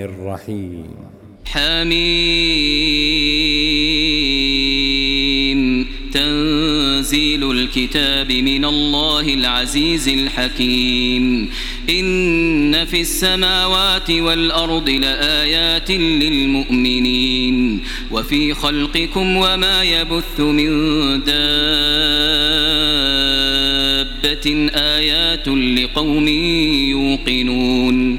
الرحمن الرحيم. حميم. تنزيل الكتاب من الله العزيز الحكيم. إن في السماوات والأرض لآيات للمؤمنين. وفي خلقكم وما يبث من دابة آيات لقوم يوقنون.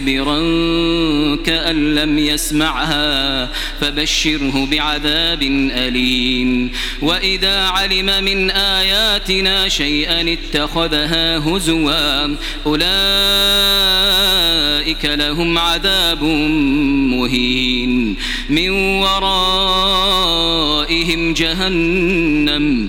مستكبرا كأن لم يسمعها فبشره بعذاب أليم. وإذا علم من آياتنا شيئا اتخذها هزوا أولئك لهم عذاب مهين. من ورائهم جهنم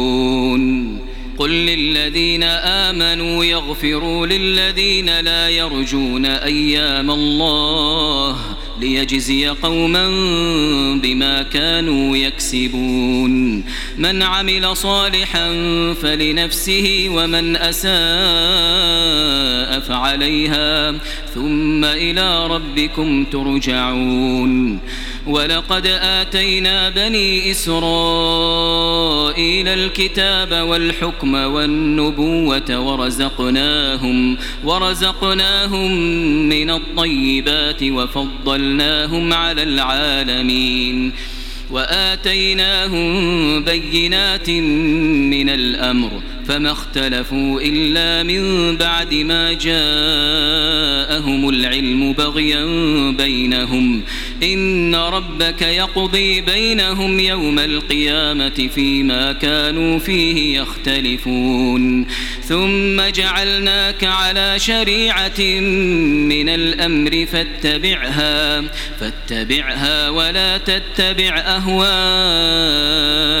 يعلمون. قل للذين آمنوا يغفروا للذين لا يرجون أيام الله. ليجزي قوما بما كانوا يكسبون. من عمل صالحا فلنفسه ومن أساء فعليها ثم إلى ربكم ترجعون. ولقد آتينا بني إسرائيل الكتاب والحكم والنبوة ورزقناهم ورزقناهم من الطيبات وفضل وجعلناهم على العالمين وآتيناهم بينات من الأمر فما اختلفوا إلا من بعد ما جاءوا جاءهم العلم بغيا بينهم. إن ربك يقضي بينهم يوم القيامة فيما كانوا فيه يختلفون. ثم جعلناك على شريعة من الأمر فاتبعها فاتبعها ولا تتبع أهواءهم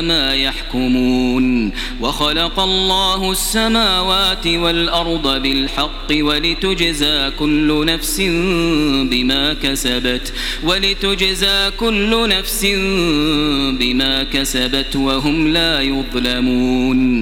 ما يحكمون وخلق الله السماوات والأرض بالحق ولتجزى كل نفس بما كسبت ولتجزى كل نفس بما كسبت وهم لا يظلمون